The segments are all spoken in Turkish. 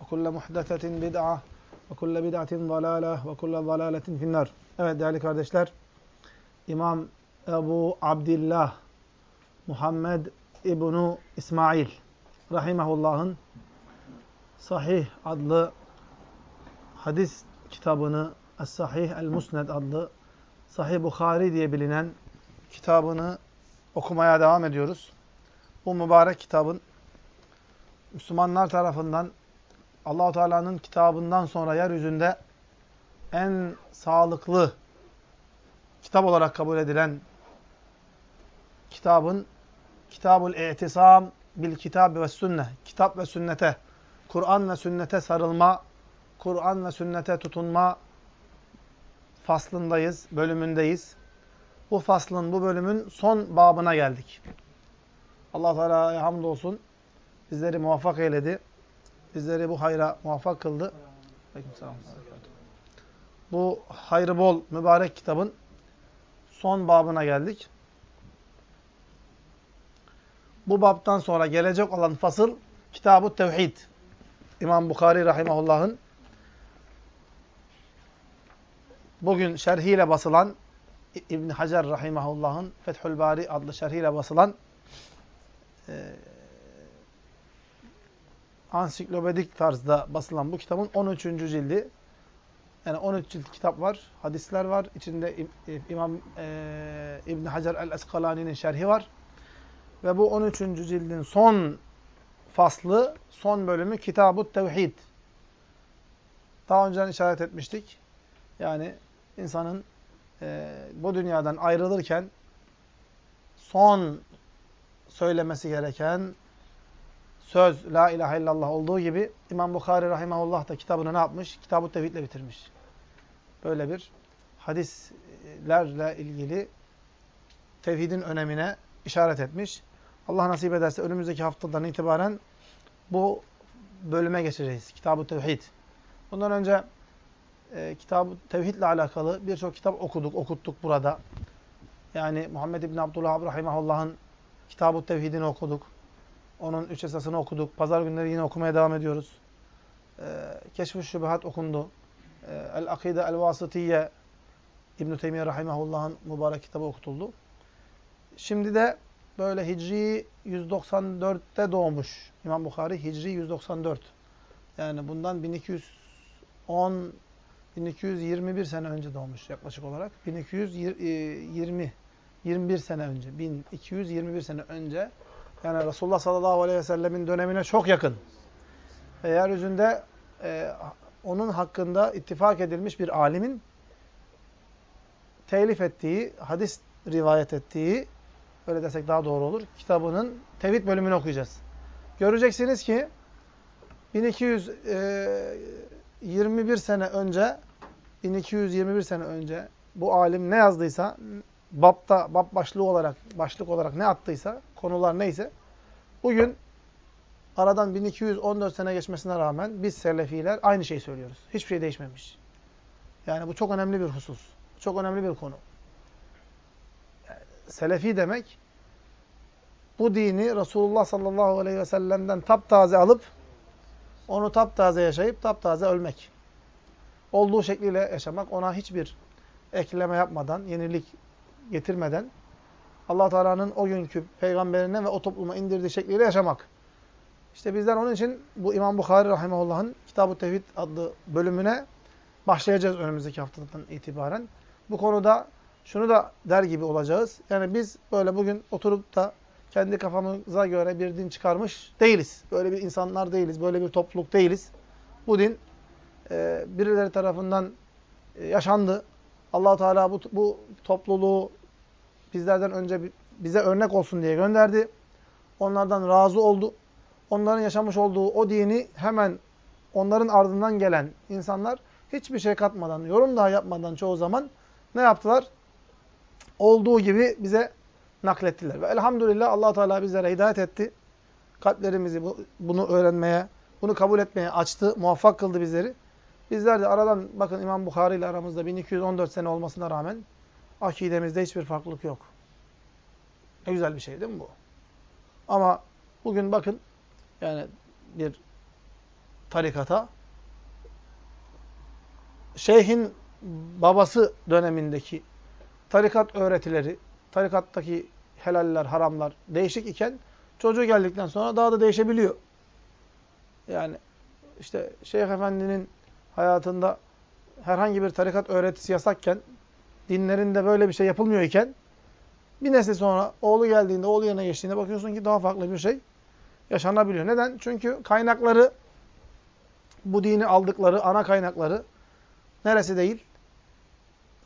وكل محدثة بدعة وكل بدعة ضلالة وكل ضلالة في النار Evet değerli kardeşler İmam Ebu Abdillah Muhammed İbnu İsmail Rahimahullah'ın Sahih adlı hadis kitabını Es-Sahih El-Musned adlı Sahih Bukhari diye bilinen kitabını okumaya devam ediyoruz. Bu mübarek kitabın Müslümanlar tarafından Allahu Teala'nın kitabından sonra yeryüzünde en sağlıklı kitap olarak kabul edilen kitabın Kitabul İ'tisam bil Kitab ve Sünne. Kitap ve sünnete, Kur'an ve sünnete sarılma, Kur'an ve sünnete tutunma faslındayız, bölümündeyiz. Bu faslın, bu bölümün son babına geldik. Allah Teala'ya hamdolsun. Bizleri muvaffak eyledi. Bizleri bu hayra muvaffak kıldı. Bu hayrı bol, mübarek kitabın son babına geldik. Bu babtan sonra gelecek olan fasıl Kitab-ı Tevhid. İmam Bukhari Rahimahullah'ın bugün şerhiyle basılan İbn Hacer Rahimahullah'ın Fethül Bari adlı şerhiyle basılan e, ansiklopedik tarzda basılan bu kitabın 13. cildi. Yani 13 cilt kitap var, hadisler var. İçinde İmam e, İbn Hacer el-Eskalani'nin şerhi var. Ve bu 13. cildin son faslı, son bölümü Kitab-ı Tevhid. Daha önceden işaret etmiştik. Yani insanın e, bu dünyadan ayrılırken son söylemesi gereken söz La ilahe illallah olduğu gibi İmam Bukhari Rahimahullah da kitabını ne yapmış? Kitab-ı Tevhid'le bitirmiş. Böyle bir hadislerle ilgili tevhidin önemine işaret etmiş. Allah nasip ederse önümüzdeki haftadan itibaren bu bölüme geçeceğiz. Kitab-ı Tevhid. Bundan önce e, kitab Tevhid'le alakalı birçok kitap okuduk, okuttuk burada. Yani Muhammed İbni Abdullah Rahimahullah'ın Kitab-ı Tevhid'ini okuduk. Onun üç esasını okuduk. Pazar günleri yine okumaya devam ediyoruz. Ee, Keşf-ı Şübehat okundu. Ee, El-Akide El-Vasıtiye İbn-i Teymiye Rahimahullah'ın mübarek kitabı okutuldu. Şimdi de böyle Hicri 194'te doğmuş İmam Bukhari. Hicri 194. Yani bundan 1210 1221 sene önce doğmuş yaklaşık olarak. 1220 21 sene önce. 1221 sene önce yani Resulullah sallallahu aleyhi ve sellemin dönemine çok yakın. Ve yeryüzünde e, onun hakkında ittifak edilmiş bir alimin telif ettiği, hadis rivayet ettiği, öyle desek daha doğru olur, kitabının tevhid bölümünü okuyacağız. Göreceksiniz ki 1221 sene önce 1221 sene önce bu alim ne yazdıysa babta, bab başlığı olarak, başlık olarak ne attıysa, konular neyse, bugün aradan 1214 sene geçmesine rağmen biz Selefiler aynı şeyi söylüyoruz. Hiçbir şey değişmemiş. Yani bu çok önemli bir husus. Çok önemli bir konu. Selefi demek bu dini Resulullah sallallahu aleyhi ve sellem'den taptaze alıp onu taptaze yaşayıp taptaze ölmek. Olduğu şekliyle yaşamak, ona hiçbir ekleme yapmadan, yenilik getirmeden Allah Teala'nın o günkü peygamberine ve o topluma indirdiği şekliyle yaşamak. İşte bizler onun için bu İmam Bukhari rahimehullah'ın Kitab-ı Tevhid adlı bölümüne başlayacağız önümüzdeki haftadan itibaren. Bu konuda şunu da der gibi olacağız. Yani biz böyle bugün oturup da kendi kafamıza göre bir din çıkarmış değiliz. Böyle bir insanlar değiliz. Böyle bir topluluk değiliz. Bu din e, birileri tarafından e, yaşandı. Allah Teala bu, bu topluluğu bizlerden önce bize örnek olsun diye gönderdi. Onlardan razı oldu. Onların yaşamış olduğu o dini hemen onların ardından gelen insanlar hiçbir şey katmadan, yorum daha yapmadan çoğu zaman ne yaptılar? Olduğu gibi bize naklettiler. Ve elhamdülillah allah Teala bizlere hidayet etti. Kalplerimizi bunu öğrenmeye, bunu kabul etmeye açtı, muvaffak kıldı bizleri. Bizler de aradan, bakın İmam Bukhari ile aramızda 1214 sene olmasına rağmen akidemizde hiçbir farklılık yok. Ne güzel bir şey değil mi bu? Ama bugün bakın, yani bir tarikata, şeyhin babası dönemindeki tarikat öğretileri, tarikattaki helaller, haramlar değişik iken çocuğu geldikten sonra daha da değişebiliyor. Yani işte Şeyh Efendi'nin hayatında herhangi bir tarikat öğretisi yasakken, dinlerinde böyle bir şey yapılmıyor iken, bir nesil sonra oğlu geldiğinde, oğlu yerine geçtiğinde bakıyorsun ki daha farklı bir şey yaşanabiliyor. Neden? Çünkü kaynakları, bu dini aldıkları ana kaynakları neresi değil?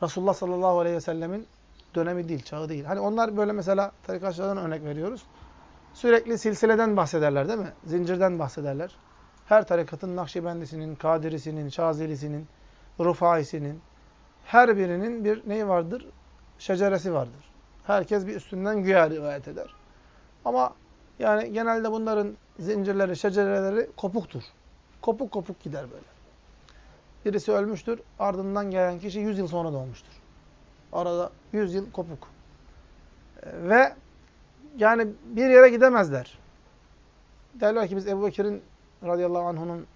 Resulullah sallallahu aleyhi ve sellemin dönemi değil, çağı değil. Hani onlar böyle mesela tarikatçılardan örnek veriyoruz. Sürekli silsileden bahsederler değil mi? Zincirden bahsederler. Her tarikatın Nakşibendisinin, Kadirisinin, Şazilisinin, Rufaisinin, her birinin bir neyi vardır? Şeceresi vardır. Herkes bir üstünden güya rivayet eder. Ama yani genelde bunların zincirleri, şecereleri kopuktur. Kopuk kopuk gider böyle. Birisi ölmüştür, ardından gelen kişi 100 yıl sonra doğmuştur. Arada 100 yıl kopuk. Ve yani bir yere gidemezler. Derler ki biz Ebu Bekir'in radıyallahu anh'unun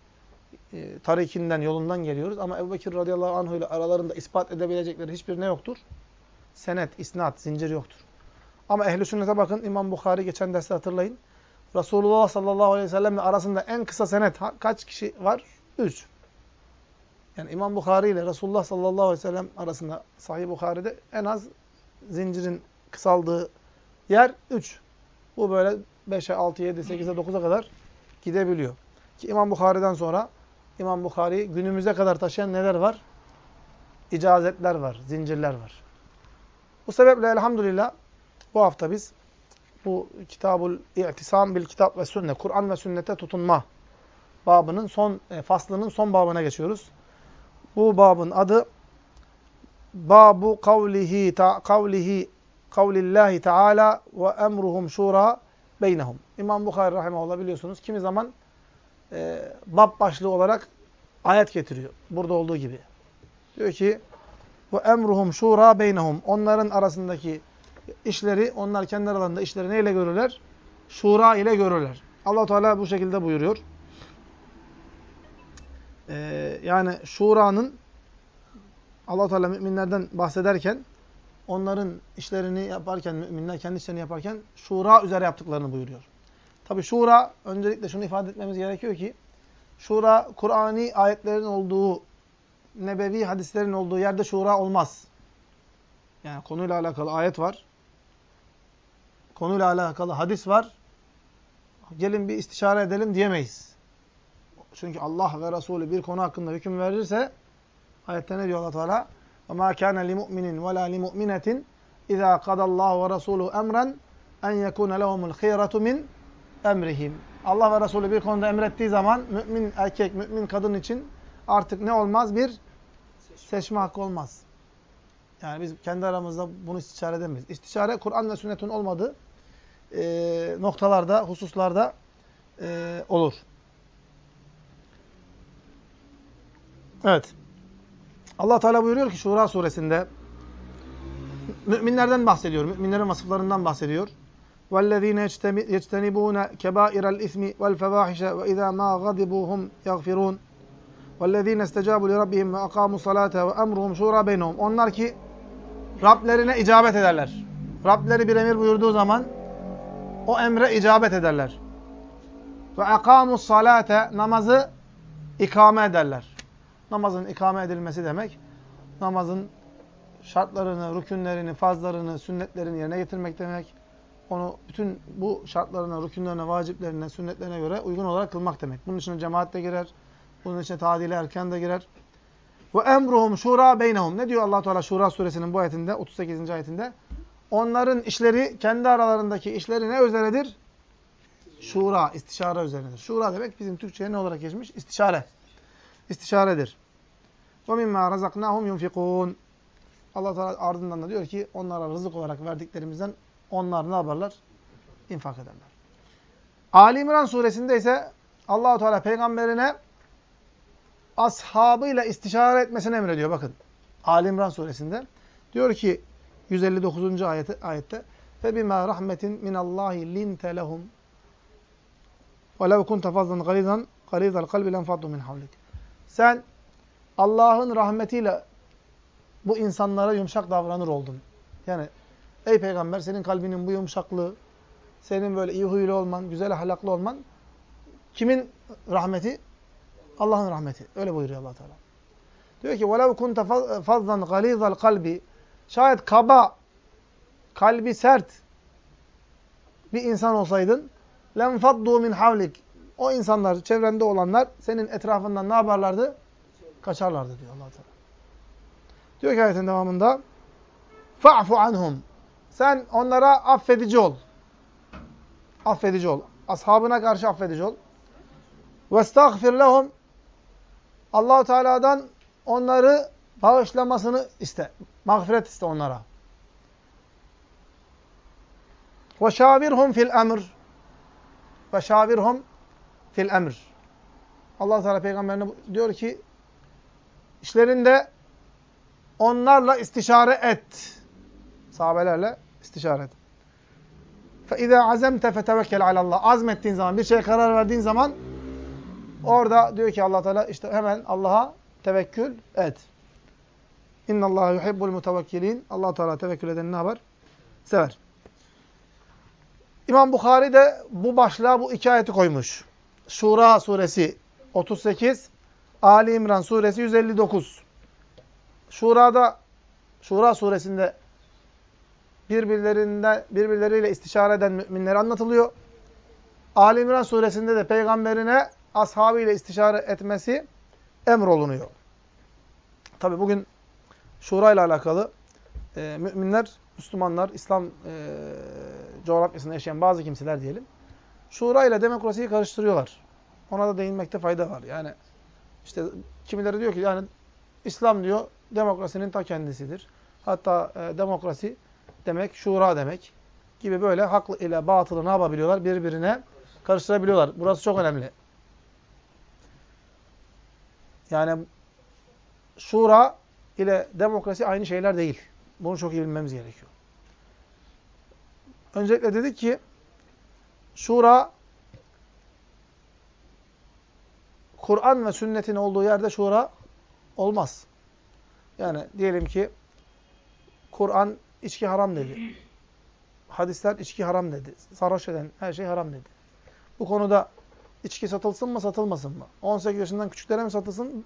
e, tarikinden, yolundan geliyoruz. Ama Ebu Bekir radıyallahu anh ile aralarında ispat edebilecekleri hiçbir ne yoktur? Senet, isnat, zincir yoktur. Ama ehli sünnete bakın. İmam Bukhari geçen derste hatırlayın. Resulullah sallallahu aleyhi ve sellemle arasında en kısa senet kaç kişi var? Üç. Yani İmam Bukhari ile Resulullah sallallahu aleyhi ve sellem arasında Sahih Bukhari'de en az zincirin kısaldığı yer 3. Bu böyle 5'e, 6'ya, 7'ye, 8'e, 9'a kadar gidebiliyor. Ki İmam Bukhari'den sonra İmam Bukhari günümüze kadar taşıyan neler var? İcazetler var, zincirler var. Bu sebeple elhamdülillah bu hafta biz bu Kitabul İ'tisam bil Kitap ve Sünne, Kur'an ve Sünnete tutunma babının son e, faslının son babına geçiyoruz. Bu babın adı Babu kavlihi ta kavlihi kavlillahi Teala ve emruhum şura beynehum. İmam Bukhari rahimehullah biliyorsunuz kimi zaman e, bab başlığı olarak ayet getiriyor. Burada olduğu gibi. Diyor ki ve emruhum şura beynehum. Onların arasındaki işleri, onlar kendi aralarında işleri neyle görürler? Şura ile görürler. Allah Teala bu şekilde buyuruyor. Ee, yani şuranın Allah Teala müminlerden bahsederken onların işlerini yaparken müminler kendi işlerini yaparken şura üzere yaptıklarını buyuruyor. Tabi şura öncelikle şunu ifade etmemiz gerekiyor ki şura Kur'ani ayetlerin olduğu nebevi hadislerin olduğu yerde şura olmaz. Yani konuyla alakalı ayet var. Konuyla alakalı hadis var. Gelin bir istişare edelim diyemeyiz. Çünkü Allah ve Resulü bir konu hakkında hüküm verirse ayette ne diyor Allah Teala? وَمَا كَانَ لِمُؤْمِنٍ وَلَا لِمُؤْمِنَةٍ اِذَا قَدَ اللّٰهُ وَرَسُولُهُ اَمْرًا اَنْ يَكُونَ لَهُمُ الْخِيرَةُ مِنْ emrihim. Allah ve Resulü bir konuda emrettiği zaman mümin erkek, mümin kadın için artık ne olmaz? Bir seçme hakkı olmaz. Yani biz kendi aramızda bunu istişare edemeyiz. İstişare Kur'an ve sünnetin olmadığı e, noktalarda, hususlarda e, olur. Evet. Allah Teala buyuruyor ki Şura suresinde müminlerden bahsediyor. Müminlerin vasıflarından bahsediyor. وَالَّذ۪ينَ يَجْتَنِبُونَ كَبَائِرَ الْاِثْمِ وَالْفَوَاحِشَ وَاِذَا مَا غَضِبُوا هُمْ يَغْفِرُونَ وَالَّذ۪ينَ اسْتَجَابُوا لِرَبِّهِمْ وَاَقَامُوا الصَّلَاةَ وَاَمْرُهُمْ شُورَى بَيْنَهُمْ Onlar ki Rablerine icabet ederler. Rableri bir emir buyurduğu zaman o emre icabet ederler. Ve akamus salate namazı ikame ederler. Namazın ikame edilmesi demek namazın şartlarını, rükünlerini, fazlarını, sünnetlerini yerine getirmek demek. Onu bütün bu şartlarına, rükünlerine, vaciplerine, sünnetlerine göre uygun olarak kılmak demek. Bunun için cemaat de girer. Bunun için tadili erken de girer. Ve emruhum şura beynehum. Ne diyor Allah Teala Şura suresinin bu ayetinde 38. ayetinde? Onların işleri kendi aralarındaki işleri ne üzerinedir? Şura, istişare üzerinedir. Şura demek bizim Türkçe'ye ne olarak geçmiş? İstişare. İstişaredir. Mimma razaknahum yunfikun. Allah Teala ardından da diyor ki onlara rızık olarak verdiklerimizden onlar ne yaparlar? İnfak ederler. Ali İmran suresinde ise Allahu Teala peygamberine ashabıyla istişare etmesini emrediyor. Bakın Ali İmran suresinde diyor ki 159. ayeti, ayette ve bima rahmetin min Allahi linte lehum ve lev kunte fazlan galizan galizal kalbi lenfaddu min havlik. Sen Allah'ın rahmetiyle bu insanlara yumuşak davranır oldun. Yani Ey peygamber senin kalbinin bu yumuşaklığı, senin böyle iyi huylu olman, güzel ahlaklı olman kimin rahmeti? Allah'ın rahmeti. Öyle buyuruyor Allah Teala. Diyor ki: "Velev kunte fazzan galizal kalbi" Şayet kaba, kalbi sert bir insan olsaydın, lem faddu min havlik. O insanlar, çevrende olanlar senin etrafından ne yaparlardı? Kaçarlardı diyor Allah Teala. Diyor ki ayetin devamında: "Fa'fu anhum." Sen onlara affedici ol. Affedici ol. Ashabına karşı affedici ol. Vestagfir lehum. Allahu Teala'dan onları bağışlamasını iste. Mağfiret iste onlara. Ve şavirhum fil emr. Ve şavirhum fil emr. Allah Teala peygamberine diyor ki işlerinde onlarla istişare et. Sahabelerle istişare et. فَاِذَا عَزَمْتَ فَتَوَكَّلْ عَلَى اللّٰهِ Azmettiğin zaman, bir şeye karar verdiğin zaman orada diyor ki allah Teala işte hemen Allah'a tevekkül et. İnna Allah yuhibbul mutevekkilin. Allah Teala tevekkül edeni ne yapar? Sever. İmam Bukhari de bu başlığa bu iki ayeti koymuş. Şura suresi 38, Ali İmran suresi 159. Şura'da Şura suresinde birbirlerinde birbirleriyle istişare eden müminler anlatılıyor. Ali İmran suresinde de peygamberine ashabıyla istişare etmesi emrolunuyor. Tabi bugün şura ile alakalı e, müminler, Müslümanlar, İslam e, coğrafyasında yaşayan bazı kimseler diyelim, şura ile demokrasiyi karıştırıyorlar. Ona da değinmekte fayda var. Yani işte kimileri diyor ki yani İslam diyor demokrasinin ta kendisidir. Hatta e, demokrasi demek şura demek gibi böyle hak ile batılı ne yapabiliyorlar? Birbirine karıştırabiliyorlar. Burası çok önemli. Yani şura ile demokrasi aynı şeyler değil. Bunu çok iyi bilmemiz gerekiyor. Öncelikle dedik ki şura Kur'an ve sünnetin olduğu yerde şura olmaz. Yani diyelim ki Kur'an içki haram dedi. Hadisler içki haram dedi. Sarhoş eden her şey haram dedi. Bu konuda içki satılsın mı satılmasın mı? 18 yaşından küçüklere mi satılsın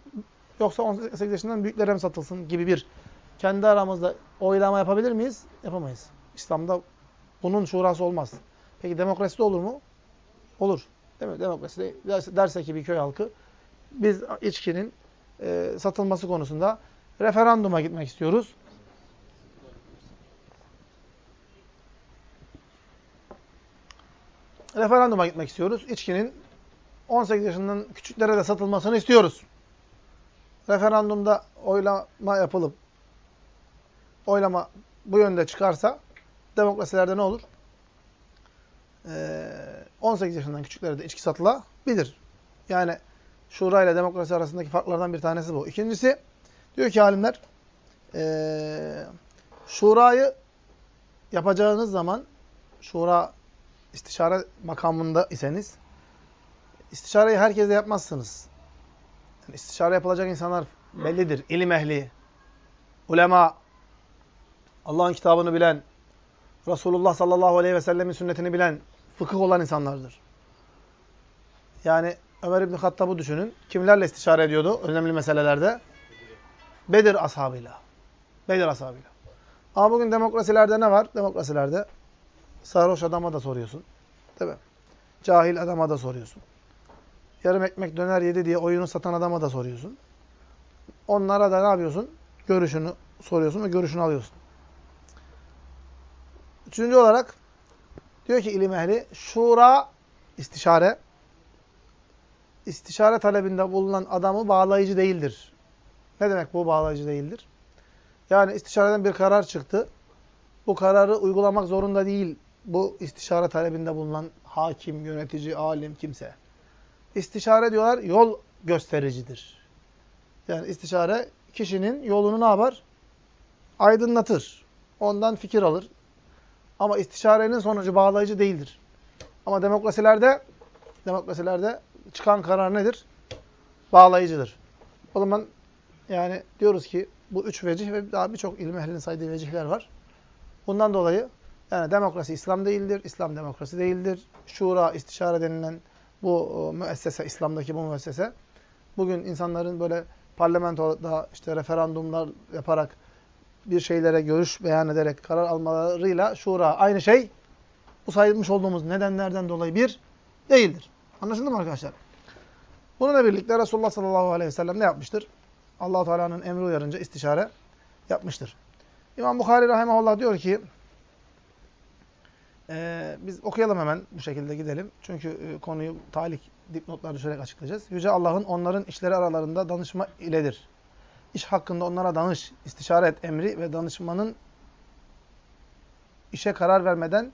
yoksa 18 yaşından büyüklere mi satılsın gibi bir kendi aramızda oylama yapabilir miyiz? Yapamayız. İslam'da bunun şurası olmaz. Peki demokraside olur mu? Olur. Değil mi? Demokraside derse ki bir köy halkı biz içkinin e, satılması konusunda referanduma gitmek istiyoruz. Referanduma gitmek istiyoruz. İçkinin 18 yaşından küçüklere de satılmasını istiyoruz. Referandumda oylama yapılıp oylama bu yönde çıkarsa demokrasilerde ne olur? Ee, 18 yaşından küçüklere de içki satılabilir. Yani şura ile demokrasi arasındaki farklardan bir tanesi bu. İkincisi Diyor ki alimler, ee, şurayı yapacağınız zaman, şura istişare makamında iseniz, istişareyi herkese yapmazsınız. Yani istişare yapılacak insanlar bellidir. İlim ehli, ulema, Allah'ın kitabını bilen, Resulullah sallallahu aleyhi ve sellemin sünnetini bilen, fıkıh olan insanlardır. Yani Ömer İbni Hattab'ı düşünün. Kimlerle istişare ediyordu önemli meselelerde? Bedir ashabıyla. Bedir ashabıyla. Ama bugün demokrasilerde ne var? Demokrasilerde sarhoş adama da soruyorsun. Değil mi? Cahil adama da soruyorsun. Yarım ekmek döner yedi diye oyunu satan adama da soruyorsun. Onlara da ne yapıyorsun? Görüşünü soruyorsun ve görüşünü alıyorsun. Üçüncü olarak diyor ki ilim ehli şura istişare istişare talebinde bulunan adamı bağlayıcı değildir. Ne demek bu bağlayıcı değildir? Yani istişareden bir karar çıktı. Bu kararı uygulamak zorunda değil bu istişare talebinde bulunan hakim, yönetici, alim, kimse. İstişare diyorlar yol göstericidir. Yani istişare kişinin yolunu ne yapar? Aydınlatır. Ondan fikir alır. Ama istişarenin sonucu bağlayıcı değildir. Ama demokrasilerde demokrasilerde çıkan karar nedir? Bağlayıcıdır. O zaman yani diyoruz ki bu üç vecih ve daha birçok ilim ehlinin saydığı vecihler var. Bundan dolayı yani demokrasi İslam değildir, İslam demokrasi değildir. Şura, istişare denilen bu müessese, İslam'daki bu müessese bugün insanların böyle parlamentoda işte referandumlar yaparak bir şeylere görüş beyan ederek karar almalarıyla şura aynı şey bu sayılmış olduğumuz nedenlerden dolayı bir değildir. Anlaşıldı mı arkadaşlar? Bununla birlikte Resulullah sallallahu aleyhi ve sellem ne yapmıştır? allah Teala'nın emri uyarınca istişare yapmıştır. İmam Bukhari rahimahullah diyor ki e, biz okuyalım hemen bu şekilde gidelim. Çünkü e, konuyu talik dipnotlar düşerek açıklayacağız. Yüce Allah'ın onların işleri aralarında danışma iledir. İş hakkında onlara danış, istişare et emri ve danışmanın işe karar vermeden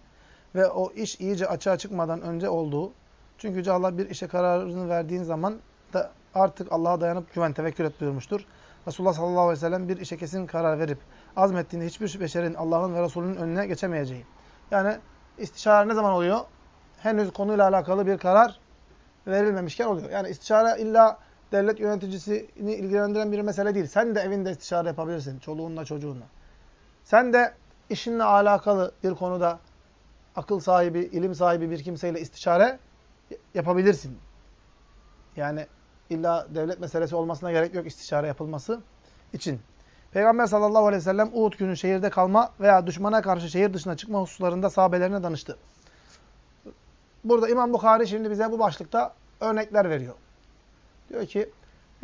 ve o iş iyice açığa çıkmadan önce olduğu. Çünkü Yüce Allah bir işe kararını verdiğin zaman da artık Allah'a dayanıp güven, tevekkül et buyurmuştur. Resulullah sallallahu aleyhi ve sellem bir işe kesin karar verip azmettiğinde hiçbir beşerin Allah'ın ve Resulünün önüne geçemeyeceği. Yani istişare ne zaman oluyor? Henüz konuyla alakalı bir karar verilmemişken oluyor. Yani istişare illa devlet yöneticisini ilgilendiren bir mesele değil. Sen de evinde istişare yapabilirsin. Çoluğunla, çocuğunla. Sen de işinle alakalı bir konuda akıl sahibi, ilim sahibi bir kimseyle istişare yapabilirsin. Yani illa devlet meselesi olmasına gerek yok istişare yapılması için. Peygamber sallallahu aleyhi ve sellem Uhud günü şehirde kalma veya düşmana karşı şehir dışına çıkma hususlarında sahabelerine danıştı. Burada İmam Bukhari şimdi bize bu başlıkta örnekler veriyor. Diyor ki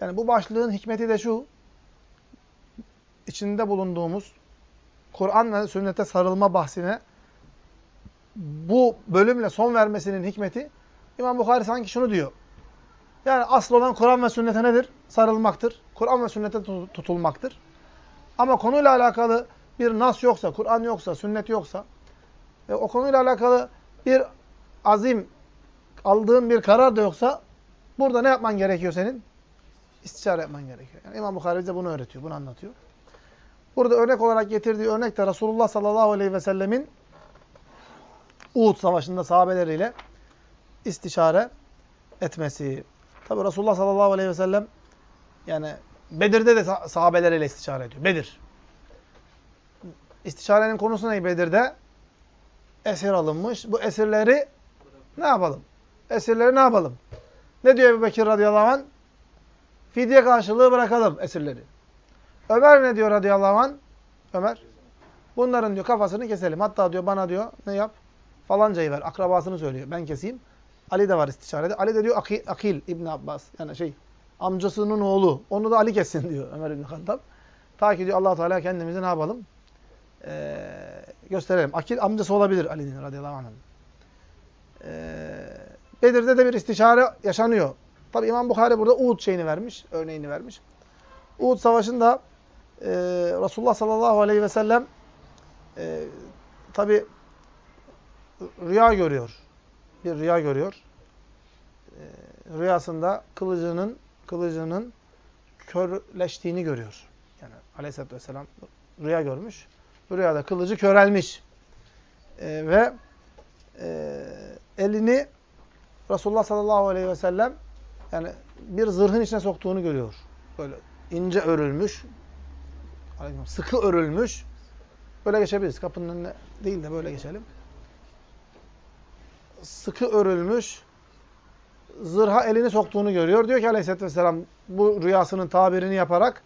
yani bu başlığın hikmeti de şu. içinde bulunduğumuz Kur'an ve sünnete sarılma bahsine bu bölümle son vermesinin hikmeti İmam Bukhari sanki şunu diyor. Yani asıl olan Kur'an ve sünnete nedir? Sarılmaktır. Kur'an ve sünnete tutulmaktır. Ama konuyla alakalı bir nas yoksa, Kur'an yoksa, sünnet yoksa, e, o konuyla alakalı bir azim, aldığın bir karar da yoksa, burada ne yapman gerekiyor senin? İstişare yapman gerekiyor. Yani İmam Bukhari bize bunu öğretiyor, bunu anlatıyor. Burada örnek olarak getirdiği örnek de Resulullah sallallahu aleyhi ve sellemin Uhud savaşında sahabeleriyle istişare etmesi. Tabi Resulullah sallallahu aleyhi ve sellem yani Bedir'de de sahabeleriyle istişare ediyor. Bedir. İstişarenin konusu ne Bedir'de? Esir alınmış. Bu esirleri ne yapalım? Esirleri ne yapalım? Ne diyor Ebu Bekir radıyallahu anh? Fidye karşılığı bırakalım esirleri. Ömer ne diyor radıyallahu anh? Ömer. Bunların diyor kafasını keselim. Hatta diyor bana diyor ne yap? Falancayı ver. Akrabasını söylüyor. Ben keseyim. Ali de var istişarede. Ali de diyor Akil, Akil İbn Abbas. Yani şey amcasının oğlu. Onu da Ali kessin diyor Ömer İbn Hattab. Ta ki diyor allah Teala kendimizi ne yapalım? Ee, gösterelim. Akil amcası olabilir Ali'nin radıyallahu anh. Ee, Bedir'de de bir istişare yaşanıyor. Tabi İmam Bukhari burada Uhud şeyini vermiş, örneğini vermiş. Uhud savaşında e, Resulullah sallallahu aleyhi ve sellem e, tabi rüya görüyor. Bir rüya görüyor. E, rüyasında kılıcının kılıcının körleştiğini görüyor. Yani aleyhissalatü vesselam rüya görmüş. Rüyada kılıcı körelmiş. E, ve e, elini Resulullah sallallahu aleyhi ve sellem yani bir zırhın içine soktuğunu görüyor. Böyle ince örülmüş, sıkı örülmüş. Böyle geçebiliriz. Kapının önüne değil de böyle geçelim. Sıkı örülmüş, zırha elini soktuğunu görüyor. Diyor ki aleyhissalatü vesselam bu rüyasının tabirini yaparak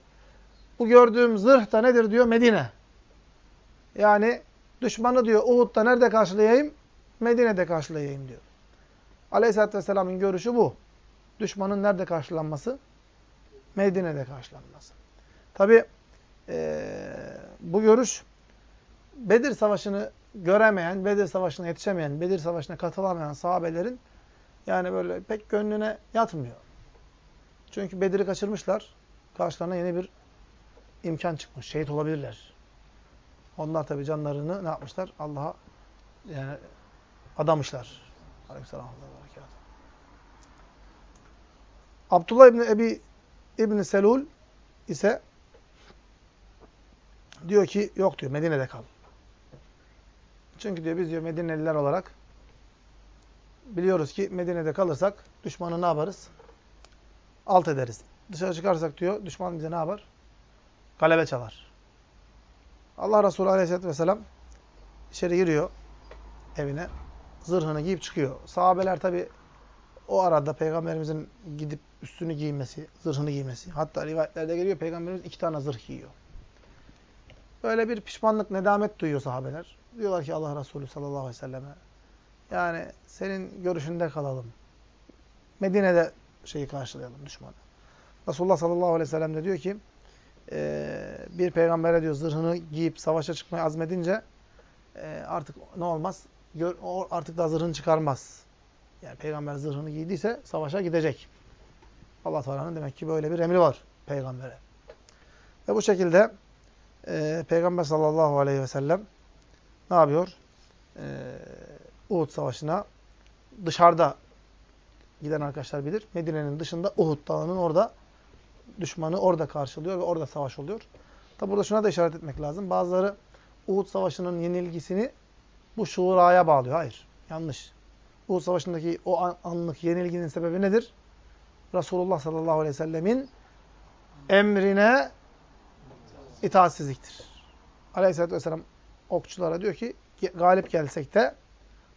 bu gördüğüm zırh da nedir diyor? Medine. Yani düşmanı diyor Uhud'da nerede karşılayayım? Medine'de karşılayayım diyor. Aleyhisselatü Vesselam'ın görüşü bu. Düşmanın nerede karşılanması? Medine'de karşılanması. Tabi e, bu görüş Bedir Savaşı'nı göremeyen, Bedir Savaşı'na yetişemeyen, Bedir Savaşı'na katılamayan sahabelerin yani böyle pek gönlüne yatmıyor. Çünkü Bedir'i kaçırmışlar. Karşılarına yeni bir imkan çıkmış. Şehit olabilirler. Onlar tabi canlarını ne yapmışlar? Allah'a yani adamışlar. Aleyhisselam. Abdullah İbni Ebi İbni Selul ise diyor ki yok diyor Medine'de kal. Çünkü diyor biz diyor Medineliler olarak biliyoruz ki Medine'de kalırsak düşmanı ne yaparız? Alt ederiz. Dışarı çıkarsak diyor düşman bize ne yapar? Galebe çalar. Allah Resulü Aleyhisselatü Vesselam içeri giriyor evine. Zırhını giyip çıkıyor. Sahabeler tabi o arada Peygamberimizin gidip üstünü giymesi, zırhını giymesi. Hatta rivayetlerde geliyor Peygamberimiz iki tane zırh giyiyor. Böyle bir pişmanlık, nedamet duyuyor sahabeler. Diyorlar ki Allah Resulü sallallahu aleyhi ve selleme yani senin görüşünde kalalım. Medine'de şeyi karşılayalım düşmanı. Resulullah sallallahu aleyhi ve sellem de diyor ki bir peygambere diyor zırhını giyip savaşa çıkmaya azmedince artık ne olmaz? Artık da zırhını çıkarmaz. Yani peygamber zırhını giydiyse savaşa gidecek. Allah Teala'nın demek ki böyle bir emri var peygambere. Ve bu şekilde e, Peygamber sallallahu aleyhi ve sellem ne yapıyor? E, Uhud savaşına dışarıda giden arkadaşlar bilir. Medine'nin dışında Uhud dağının orada düşmanı orada karşılıyor ve orada savaş oluyor. Tabi burada şuna da işaret etmek lazım. Bazıları Uhud savaşının yenilgisini bu şuuraya bağlıyor. Hayır. Yanlış. Uhud savaşındaki o anlık yenilginin sebebi nedir? Resulullah sallallahu aleyhi ve sellemin emrine itaatsizliktir. Aleyhisselatü vesselam okçulara diyor ki galip gelsek de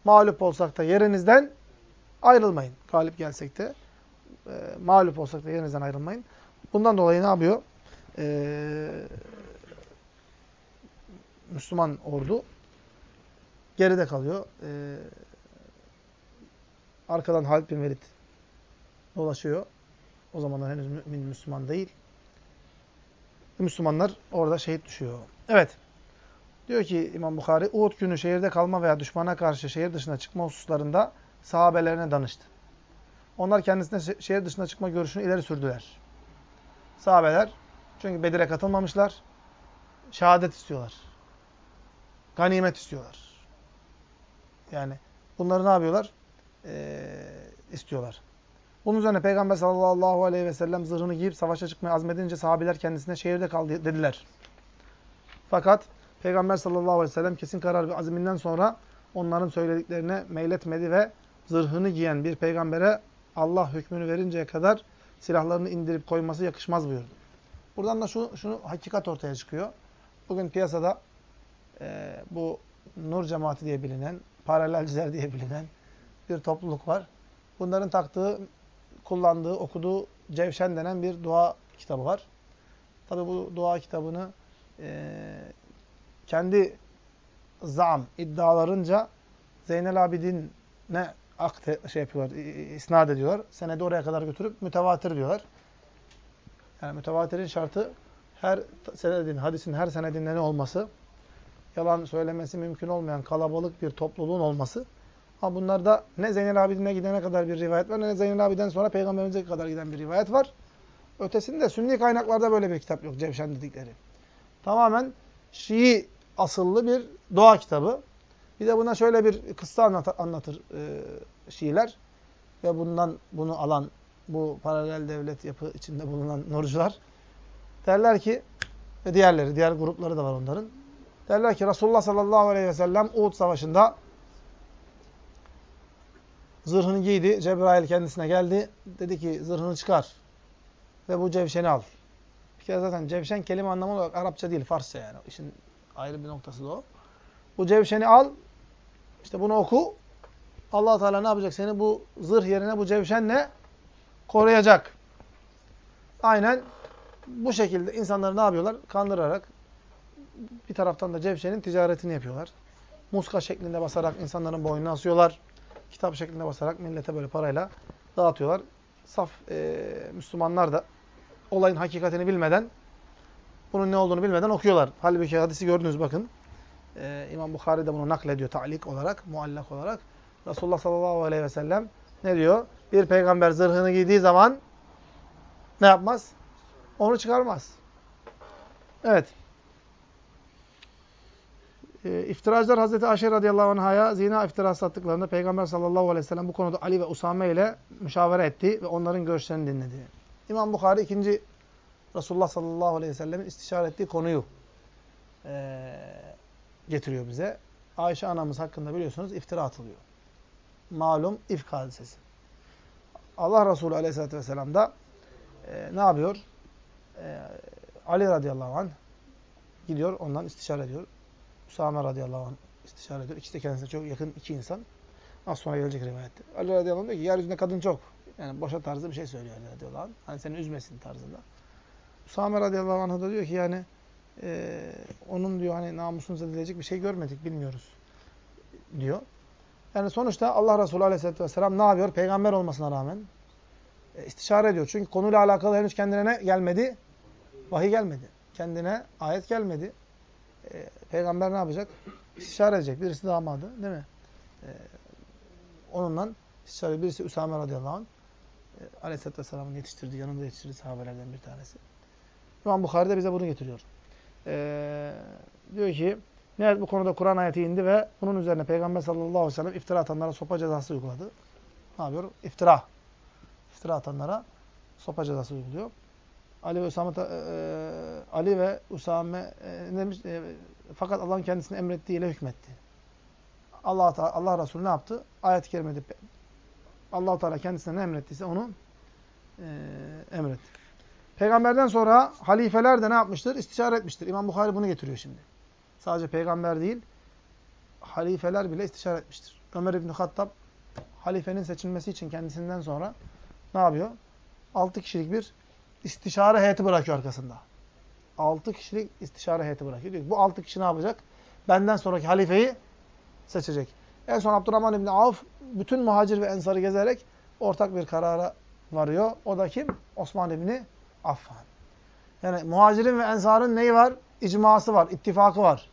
mağlup olsak da yerinizden ayrılmayın. Galip gelsek de e, mağlup olsak da yerinizden ayrılmayın. Bundan dolayı ne yapıyor? Ee, Müslüman ordu geride kalıyor. Ee, arkadan Halid bin Velid dolaşıyor. O zamanlar henüz mümin Müslüman değil. Müslümanlar orada şehit düşüyor. Evet. Diyor ki İmam Bukhari, Uhud günü şehirde kalma veya düşmana karşı şehir dışına çıkma hususlarında sahabelerine danıştı. Onlar kendisine şehir dışına çıkma görüşünü ileri sürdüler. Sahabeler, çünkü Bedir'e katılmamışlar, şehadet istiyorlar. Ganimet istiyorlar. Yani bunları ne yapıyorlar? Ee, istiyorlar. Bunun üzerine Peygamber sallallahu aleyhi ve sellem zırhını giyip savaşa çıkmaya azmedince sahabeler kendisine şehirde kal dediler. Fakat Peygamber sallallahu aleyhi ve sellem kesin karar ve aziminden sonra onların söylediklerine meyletmedi ve zırhını giyen bir peygambere Allah hükmünü verinceye kadar silahlarını indirip koyması yakışmaz buyurdu. Buradan da şu, şunu hakikat ortaya çıkıyor. Bugün piyasada e, bu Nur Cemaati diye bilinen, paralelciler diye bilinen bir topluluk var. Bunların taktığı kullandığı, okuduğu Cevşen denen bir dua kitabı var. Tabi bu dua kitabını e, kendi zam, iddialarınca Zeynel Abidin'e akte, şey yapıyorlar, isnat ediyorlar. Senede oraya kadar götürüp mütevatir diyorlar. Yani mütevatirin şartı her senedin, hadisin her senedinde ne olması, yalan söylemesi mümkün olmayan kalabalık bir topluluğun olması ama bunlarda ne Zeynel Abidin'e gidene kadar bir rivayet var, ne Zeynel Abidin'den sonra Peygamberimize kadar giden bir rivayet var. Ötesinde sünni kaynaklarda böyle bir kitap yok, Cevşen dedikleri. Tamamen Şii asıllı bir doğa kitabı. Bir de buna şöyle bir kıssa anlatır, anlatır e, Şiiler. Ve bundan bunu alan bu paralel devlet yapı içinde bulunan nurcular derler ki ve diğerleri, diğer grupları da var onların. Derler ki Resulullah sallallahu aleyhi ve sellem Uhud savaşında zırhını giydi. Cebrail kendisine geldi. Dedi ki zırhını çıkar ve bu cevşeni al. Bir kere zaten cevşen kelime anlamı olarak Arapça değil, Farsça yani. İşin ayrı bir noktası da o. Bu cevşeni al, işte bunu oku. allah Teala ne yapacak? Seni bu zırh yerine bu cevşenle koruyacak. Aynen bu şekilde insanları ne yapıyorlar? Kandırarak bir taraftan da cevşenin ticaretini yapıyorlar. Muska şeklinde basarak insanların boynuna asıyorlar. Kitap şeklinde basarak millete böyle parayla dağıtıyorlar. Saf e, Müslümanlar da olayın hakikatini bilmeden, bunun ne olduğunu bilmeden okuyorlar. Halbuki hadisi gördünüz bakın. Ee, İmam Bukhari de bunu naklediyor ta'lik olarak, muallak olarak. Resulullah sallallahu aleyhi ve sellem ne diyor? Bir peygamber zırhını giydiği zaman ne yapmaz? Onu çıkarmaz. Evet. Ee, iftiracılar Hazreti Ayşe radıyallahu anh'a zina iftirası attıklarında Peygamber sallallahu aleyhi ve sellem bu konuda Ali ve Usame ile müşavere etti ve onların görüşlerini dinledi. İmam Bukhari ikinci Resulullah sallallahu aleyhi ve sellemin istişare ettiği konuyu e, getiriyor bize. Ayşe anamız hakkında biliyorsunuz iftira atılıyor. Malum ifk hadisesi. Allah Resulü aleyhissalatü vesselam da e, ne yapıyor? E, Ali radıyallahu anh gidiyor ondan istişare ediyor. Usame radıyallahu anh istişare ediyor. İkisi de kendisine çok yakın iki insan. Az sonra gelecek rivayette. Ali radıyallahu anh diyor ki yeryüzünde kadın çok. Yani boşa tarzı bir şey söylüyor Ali radıyallahu anh. Hani seni üzmesin tarzında. Usame radıyallahu anh da diyor ki yani e, onun diyor hani namusunu zedileyecek bir şey görmedik, bilmiyoruz diyor. Yani sonuçta Allah Resulü aleyhisselatü vesselam ne yapıyor? Peygamber olmasına rağmen e, istişare ediyor. Çünkü konuyla alakalı henüz kendine ne gelmedi? Vahiy gelmedi. Kendine ayet gelmedi. E, peygamber ne yapacak? İstişare edecek. Birisi damadı değil mi? E, onunla istişare birisi Üsame radıyallahu anh. E, aleyhisselatü vesselamın yetiştirdiği, yanında yetiştirdiği sahabelerden bir tanesi. İmam Bukhari de bize bunu getiriyor. Ee, diyor ki, nihayet bu konuda Kur'an ayeti indi ve bunun üzerine Peygamber sallallahu aleyhi ve sellem iftira atanlara sopa cezası uyguladı. Ne yapıyor? İftira. İftira atanlara sopa cezası uyguluyor. Ali ve Usame e, Ali ve Usame e, demiş, e, fakat Allah'ın kendisine emrettiğiyle hükmetti. Allah Allah Resulü ne yaptı? Ayet-i kerimede Allah Teala kendisine ne emrettiyse onu e, emretti. Peygamberden sonra halifeler de ne yapmıştır? İstişare etmiştir. İmam Bukhari bunu getiriyor şimdi. Sadece peygamber değil, halifeler bile istişare etmiştir. Ömer İbni Hattab halifenin seçilmesi için kendisinden sonra ne yapıyor? Altı kişilik bir istişare heyeti bırakıyor arkasında. Altı kişilik istişare heyeti bırakıyor. Diyor bu altı kişi ne yapacak? Benden sonraki halifeyi seçecek. En son Abdurrahman İbni Avf bütün muhacir ve ensarı gezerek ortak bir karara varıyor. O da kim? Osman İbni Affan. Yani muhacirin ve ensarın neyi var? İcması var, ittifakı var.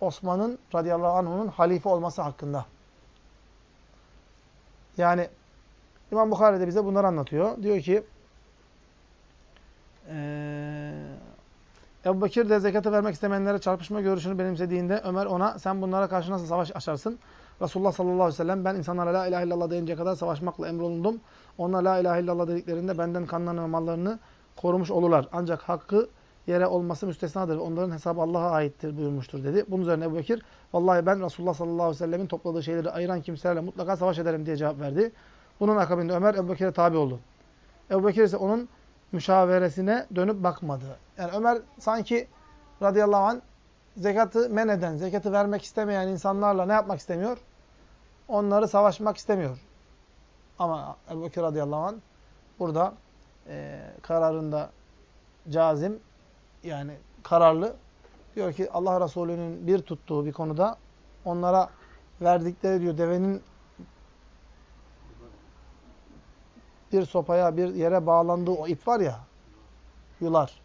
Osman'ın radıyallahu anh'unun halife olması hakkında. Yani İmam Bukhari de bize bunları anlatıyor. Diyor ki ee, Ebu Bekir de zekatı vermek istemeyenlere çarpışma görüşünü benimsediğinde Ömer ona sen bunlara karşı nasıl savaş açarsın? Resulullah sallallahu aleyhi ve sellem ben insanlara la ilahe illallah deyince kadar savaşmakla emrolundum. Onlar la ilahe illallah dediklerinde benden kanlarını ve mallarını korumuş olurlar. Ancak hakkı yere olması müstesnadır. Onların hesabı Allah'a aittir buyurmuştur dedi. Bunun üzerine Ebu Bekir, vallahi ben Resulullah sallallahu aleyhi ve sellemin topladığı şeyleri ayıran kimselerle mutlaka savaş ederim diye cevap verdi. Bunun akabinde Ömer Ebu Bekir'e tabi oldu. Ebu Bekir ise onun müşaveresine dönüp bakmadı. Yani Ömer sanki radıyallahu anh zekatı men eden, zekatı vermek istemeyen insanlarla ne yapmak istemiyor? Onları savaşmak istemiyor. Ama Ebu Bekir radıyallahu anh burada e, kararında cazim yani kararlı diyor ki Allah Resulü'nün bir tuttuğu bir konuda onlara verdikleri diyor devenin bir sopaya bir yere bağlandığı o ip var ya yular.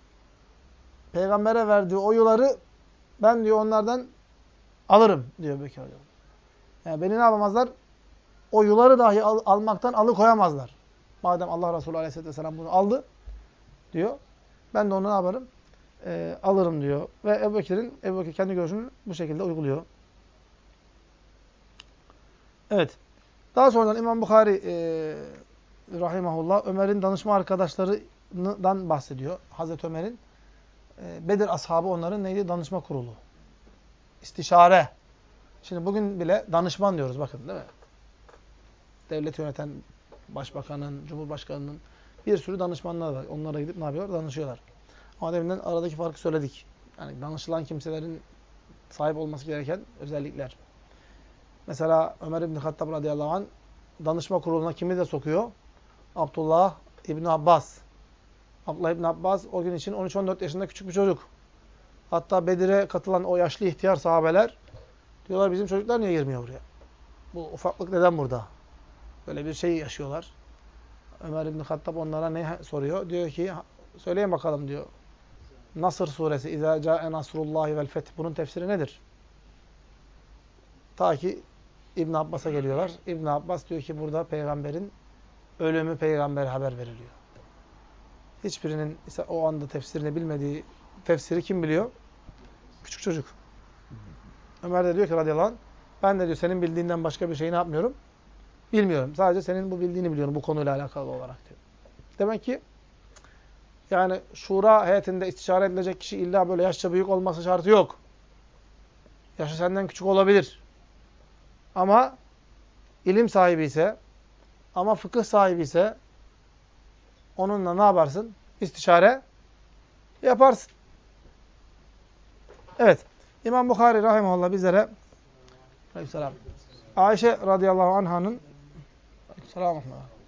Peygambere verdiği o yuları ben diyor onlardan alırım diyor Bekir Yani beni ne yapamazlar? O yuları dahi al almaktan alıkoyamazlar. Madem Allah Resulü Aleyhisselatü Vesselam bunu aldı diyor. Ben de onu ne yaparım? E, alırım diyor. Ve Ebu Bekir'in, Ebu Bekir kendi görüşünü bu şekilde uyguluyor. Evet. Daha sonradan İmam Bukhari e, rahimahullah Ömer'in danışma arkadaşlarından bahsediyor. Hazreti Ömer'in e, Bedir ashabı onların neydi? Danışma kurulu. İstişare. Şimdi bugün bile danışman diyoruz bakın değil mi? Devlet yöneten başbakanın, cumhurbaşkanının bir sürü danışmanlar var. Onlara gidip ne yapıyorlar? Danışıyorlar. Ama deminden aradaki farkı söyledik. Yani danışılan kimselerin sahip olması gereken özellikler. Mesela Ömer İbni Hattab radıyallahu anh danışma kuruluna kimi de sokuyor? Abdullah İbni Abbas. Abdullah İbni Abbas o gün için 13-14 yaşında küçük bir çocuk. Hatta Bedir'e katılan o yaşlı ihtiyar sahabeler diyorlar bizim çocuklar niye girmiyor buraya? Bu ufaklık neden burada? Böyle bir şey yaşıyorlar. Ömer İbni Hattab onlara ne soruyor? Diyor ki söyleyin bakalım diyor. Nasır suresi İzâ câe nasrullahi vel feth. Bunun tefsiri nedir? Ta ki İbn Abbas'a geliyorlar. İbn Abbas diyor ki burada peygamberin ölümü peygambere haber veriliyor. Hiçbirinin ise o anda tefsirini bilmediği tefsiri kim biliyor? Küçük çocuk. Ömer de diyor ki radıyallahu anh, ben de diyor senin bildiğinden başka bir şey ne yapmıyorum? Bilmiyorum. Sadece senin bu bildiğini biliyorum bu konuyla alakalı olarak diyor. Demek ki yani şura heyetinde istişare edilecek kişi illa böyle yaşça büyük olması şartı yok. Yaşı senden küçük olabilir. Ama ilim sahibi ise ama fıkıh sahibi ise onunla ne yaparsın? İstişare yaparsın. Evet. İmam Bukhari rahimahullah bizlere Aleyhisselam. Ayşe radıyallahu anh'ın Aleyhisselam.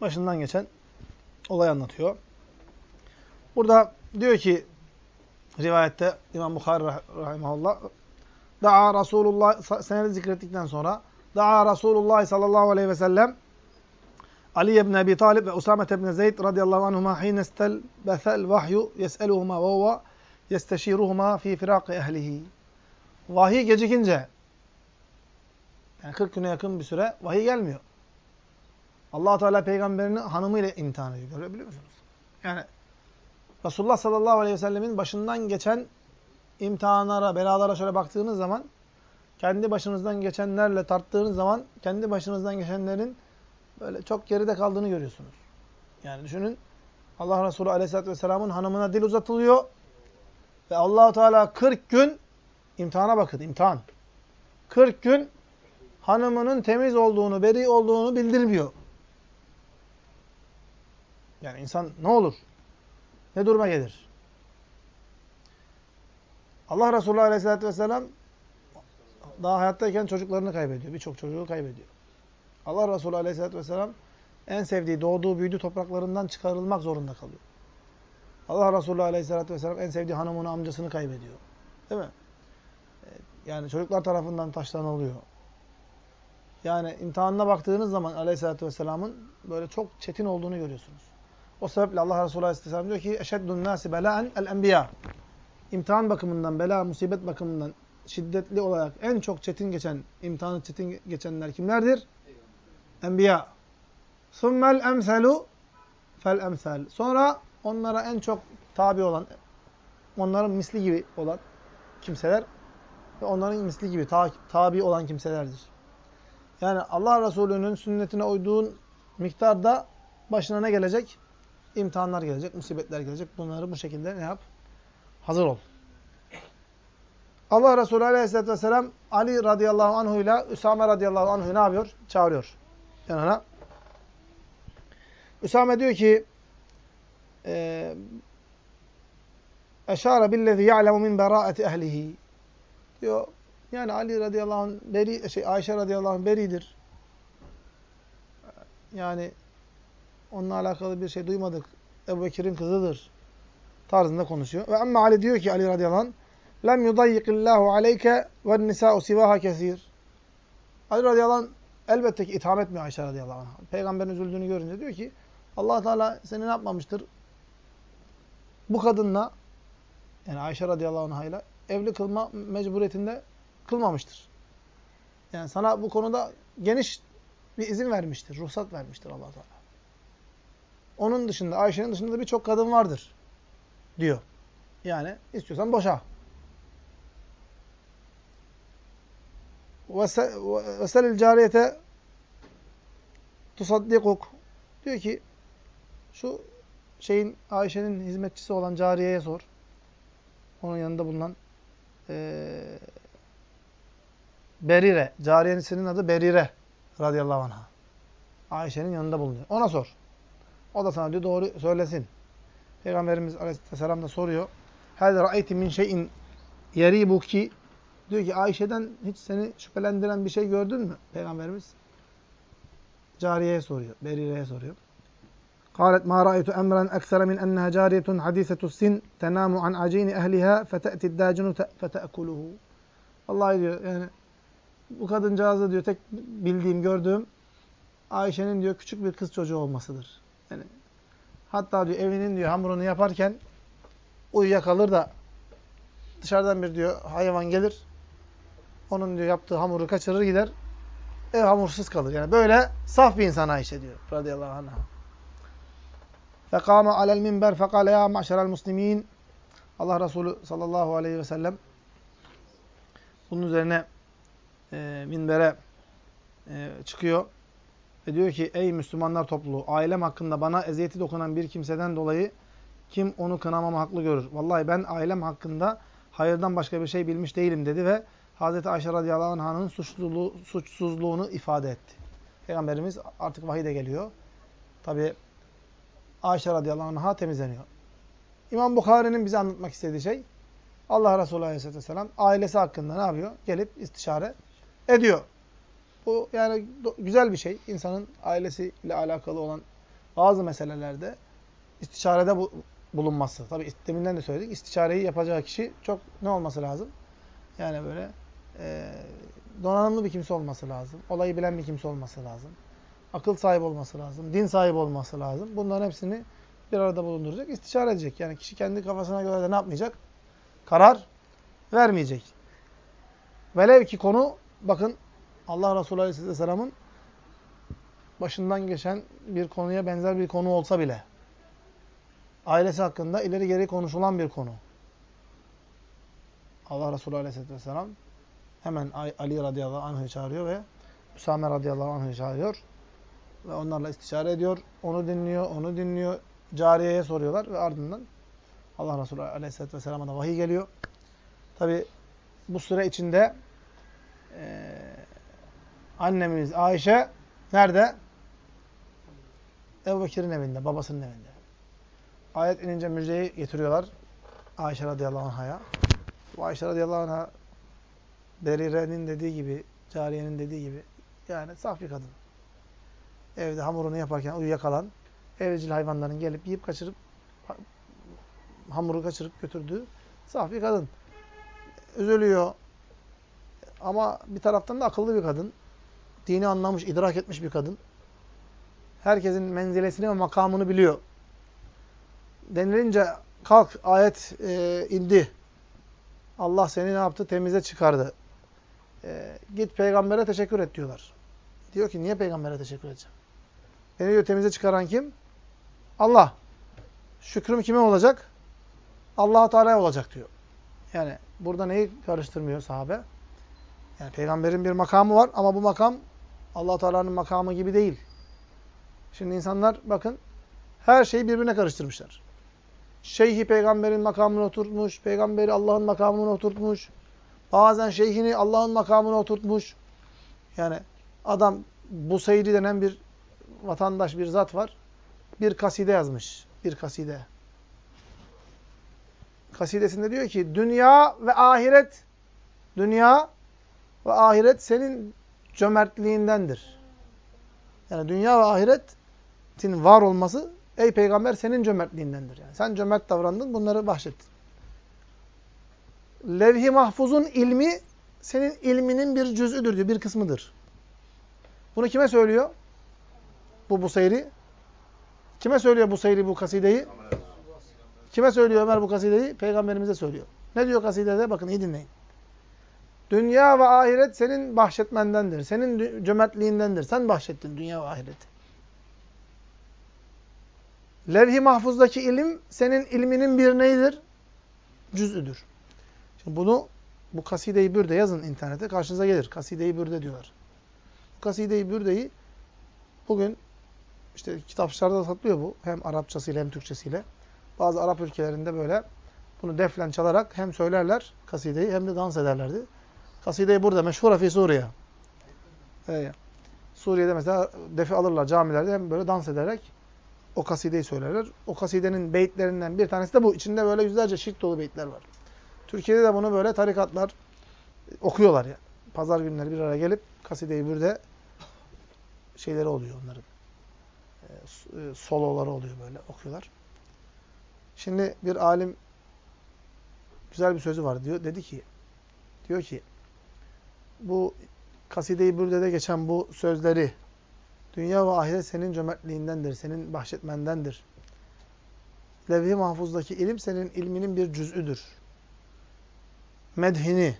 Başından geçen olay anlatıyor. Burada diyor ki rivayette İmam Bukhari rahimahullah Da'a Resulullah senedi zikrettikten sonra Da'a Resulullah sallallahu aleyhi ve sellem Ali ibn Abi Talib ve Usame ibn Zeyd radıyallahu anhuma hine istelbethel vahyu yes'eluhuma ve huve yesteşiruhuma fi firaqi ehlihi. Vahiy gecikince yani 40 güne yakın bir süre vahiy gelmiyor. allah Teala peygamberini hanımıyla imtihan ediyor. Görebiliyor musunuz? Yani Resulullah sallallahu aleyhi ve sellemin başından geçen imtihanlara, belalara şöyle baktığınız zaman kendi başınızdan geçenlerle tarttığınız zaman kendi başınızdan geçenlerin böyle çok geride kaldığını görüyorsunuz. Yani düşünün Allah Resulü aleyhissalatü vesselamın hanımına dil uzatılıyor ve Allahu Teala 40 gün imtihana bakın, imtihan. 40 gün hanımının temiz olduğunu, beri olduğunu bildirmiyor. Yani insan ne olur? Ne duruma gelir? Allah Resulü Aleyhisselatü Vesselam daha hayattayken çocuklarını kaybediyor. Birçok çocuğu kaybediyor. Allah Resulü Aleyhisselatü Vesselam en sevdiği, doğduğu, büyüdüğü topraklarından çıkarılmak zorunda kalıyor. Allah Resulü Aleyhisselatü Vesselam en sevdiği hanımını, amcasını kaybediyor. Değil mi? Yani çocuklar tarafından taşlanılıyor. Yani imtihanına baktığınız zaman Aleyhisselatü Vesselam'ın böyle çok çetin olduğunu görüyorsunuz. O sebeple Allah Resulü Aleyhisselam diyor ki eşeddun nasi belaen el enbiya. İmtihan bakımından, bela, musibet bakımından şiddetli olarak en çok çetin geçen, imtihanı çetin geçenler kimlerdir? Enbiya. Summel emselu fel emsel. Sonra onlara en çok tabi olan, onların misli gibi olan kimseler ve onların misli gibi ta tabi olan kimselerdir. Yani Allah Resulü'nün sünnetine uyduğun miktarda başına ne gelecek? İmtihanlar gelecek, musibetler gelecek. Bunları bu şekilde ne yap? Hazır ol. Allah Resulü Aleyhisselatü Vesselam Ali radıyallahu anhu ile Üsame radıyallahu anhu ne yapıyor? Çağırıyor yanına. Üsame diyor ki Eşara billezî ya'lemu min berâeti ehlihi diyor. Yani Ali radıyallahu anh beri, şey Ayşe radıyallahu anh beridir. Yani onunla alakalı bir şey duymadık. Ebu Bekir'in kızıdır. Tarzında konuşuyor. Ve ama Ali diyor ki Ali radıyallahu anh lem yudayyikillahu aleyke ve nisa'u sivaha kesir. Ali radıyallahu anh elbette ki itham etmiyor Ayşe radıyallahu anh. Peygamberin üzüldüğünü görünce diyor ki allah Teala seni ne yapmamıştır? Bu kadınla yani Ayşe radıyallahu anh'la evli kılma mecburiyetinde kılmamıştır. Yani sana bu konuda geniş bir izin vermiştir, ruhsat vermiştir allah Teala. Onun dışında, Ayşe'nin dışında da birçok kadın vardır diyor. Yani istiyorsan boşa. وَسَلِ الْجَارِيَةَ تُصَدِّقُكُ Diyor ki, Şu şeyin Ayşe'nin hizmetçisi olan cariyeye sor. Onun yanında bulunan e, Berire. Cariyenin adı Berire radıyallahu anh'a. Ayşe'nin yanında bulunuyor. Ona sor. O da sana diyor doğru söylesin. Peygamberimiz aleyhisselam da soruyor. Hel ra'eyti min şeyin yeribuki diyor ki Ayşe'den hiç seni şüphelendiren bir şey gördün mü? Peygamberimiz cariyeye soruyor. Berire'ye soruyor. قالت ما رأيت أمرا أكثر من أنها جارية حديثة السن تنام عن عجين أهلها فتأتي الداجن فتأكله. Allah diyor yani bu kadıncağızı diyor tek bildiğim, gördüğüm Ayşe'nin diyor küçük bir kız çocuğu olmasıdır. Yani hatta diyor evinin diyor hamurunu yaparken uyuyakalır da dışarıdan bir diyor hayvan gelir. Onun diyor yaptığı hamuru kaçırır gider. Ev hamursuz kalır. Yani böyle saf bir insan Ayşe diyor radıyallahu anh'a. Fekâme alel minber fekâle ya maşerel muslimin. Allah Resulü sallallahu aleyhi ve sellem bunun üzerine e, minbere e, çıkıyor ve diyor ki ey Müslümanlar topluluğu ailem hakkında bana eziyeti dokunan bir kimseden dolayı kim onu kınamama haklı görür. Vallahi ben ailem hakkında hayırdan başka bir şey bilmiş değilim dedi ve Hazreti Ayşe radıyallahu anh'ın suçsuzluğunu ifade etti. Peygamberimiz artık vahiy de geliyor. Tabi Ayşe radıyallahu anh'a temizleniyor. İmam Bukhari'nin bize anlatmak istediği şey Allah Resulü aleyhisselatü vesselam ailesi hakkında ne yapıyor? Gelip istişare ediyor. Bu yani güzel bir şey. İnsanın ailesiyle alakalı olan bazı meselelerde istişarede bulunması. Tabi deminden de söyledik. İstişareyi yapacağı kişi çok ne olması lazım? Yani böyle e, donanımlı bir kimse olması lazım. Olayı bilen bir kimse olması lazım. Akıl sahibi olması lazım. Din sahibi olması lazım. Bunların hepsini bir arada bulunduracak. istişare edecek. Yani kişi kendi kafasına göre de ne yapmayacak? Karar vermeyecek. Velev ki konu bakın Allah Resulü Aleyhisselam'ın başından geçen bir konuya benzer bir konu olsa bile ailesi hakkında ileri geri konuşulan bir konu. Allah Resulü Aleyhisselam hemen Ali radıyallahu anh'ı çağırıyor ve Üsame radıyallahu anh'ı çağırıyor. Ve onlarla istişare ediyor. Onu dinliyor, onu dinliyor. Cariyeye soruyorlar ve ardından Allah Resulü Aleyhisselatü Vesselam'a da vahiy geliyor. Tabi bu süre içinde e, annemiz Ayşe nerede? Ebu Bekir'in evinde, babasının evinde. Ayet inince müjdeyi getiriyorlar Ayşe radıyallahu anh'a. Bu Ayşe radıyallahu anh'a Berire'nin dediği gibi, cariyenin dediği gibi yani saf bir kadın. Evde hamurunu yaparken uyuyakalan evcil hayvanların gelip yiyip kaçırıp hamuru kaçırıp götürdüğü saf bir kadın. Üzülüyor. Ama bir taraftan da akıllı bir kadın. Dini anlamış, idrak etmiş bir kadın. Herkesin menzilesini ve makamını biliyor. Denilince kalk ayet e, indi. Allah seni ne yaptı? Temize çıkardı. E, git peygambere teşekkür et diyorlar. Diyor ki niye peygambere teşekkür edeceğim? Beni diyor temize çıkaran kim? Allah. Şükrüm kime olacak? allah Teala olacak diyor. Yani burada neyi karıştırmıyor sahabe? Yani peygamberin bir makamı var ama bu makam allah Teala'nın makamı gibi değil. Şimdi insanlar bakın her şeyi birbirine karıştırmışlar. Şeyhi peygamberin makamına oturtmuş, peygamberi Allah'ın makamına oturtmuş. Bazen şeyhini Allah'ın makamına oturtmuş. Yani adam Buseyri denen bir vatandaş, bir zat var. Bir kaside yazmış. Bir kaside. Kasidesinde diyor ki, dünya ve ahiret, dünya ve ahiret senin cömertliğindendir. Yani dünya ve ahiretin var olması, ey peygamber senin cömertliğindendir. Yani sen cömert davrandın, bunları bahşettin. Levh-i mahfuzun ilmi, senin ilminin bir cüz'üdür diyor, bir kısmıdır. Bunu kime söylüyor? Bu Buseyri? Kime söylüyor Buseyri bu kasideyi? Kime söylüyor Ömer bu kasideyi? Peygamberimize söylüyor. Ne diyor kasidede? Bakın iyi dinleyin. Dünya ve ahiret senin bahşetmendendir. Senin cömertliğindendir. Sen bahşettin dünya ve ahireti. Levh-i mahfuzdaki ilim senin ilminin bir neydir? Cüz'üdür. Şimdi bunu bu kasideyi bürde yazın internete karşınıza gelir. Kasideyi bürde diyorlar. Bu kasideyi bürdeyi bugün işte kitapçılarda da satılıyor bu. Hem Arapçasıyla hem Türkçesiyle. Bazı Arap ülkelerinde böyle bunu deflen çalarak hem söylerler kasideyi hem de dans ederlerdi. Kasideyi burada meşhur fi Suriye. Evet. Suriye'de mesela defi alırlar camilerde hem böyle dans ederek o kasideyi söylerler. O kasidenin beytlerinden bir tanesi de bu. İçinde böyle yüzlerce şirk dolu beytler var. Türkiye'de de bunu böyle tarikatlar okuyorlar ya. Pazar günleri bir araya gelip kasideyi burada şeyleri oluyor onların. E, soloları oluyor böyle okuyorlar. Şimdi bir alim güzel bir sözü var diyor. Dedi ki diyor ki bu kaside-i bürdede geçen bu sözleri dünya ve ahiret senin cömertliğindendir, senin bahşetmendendir. Levh-i mahfuzdaki ilim senin ilminin bir cüz'üdür. Medhini,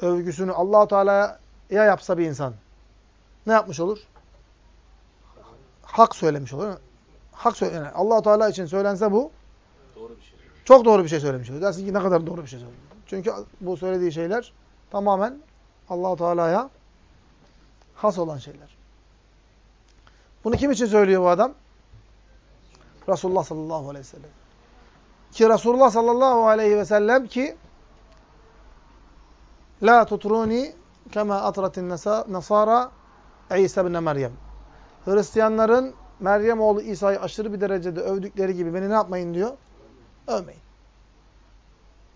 övgüsünü allah Teala'ya yapsa bir insan ne yapmış olur? Hak söylemiş olur. Hak söyle yani allah Teala için söylense bu doğru bir şey. çok doğru bir şey söylemiş olur. Dersin ki ne kadar doğru bir şey söylemiş. Çünkü bu söylediği şeyler tamamen allah Teala'ya has olan şeyler. Bunu kim için söylüyor bu adam? Resulullah sallallahu aleyhi ve sellem. Ki Resulullah sallallahu aleyhi ve sellem ki La tutruni kema atratin nasara İsa ibn Meryem. Hristiyanların Meryem oğlu İsa'yı aşırı bir derecede övdükleri gibi beni ne yapmayın diyor? Övmeyin.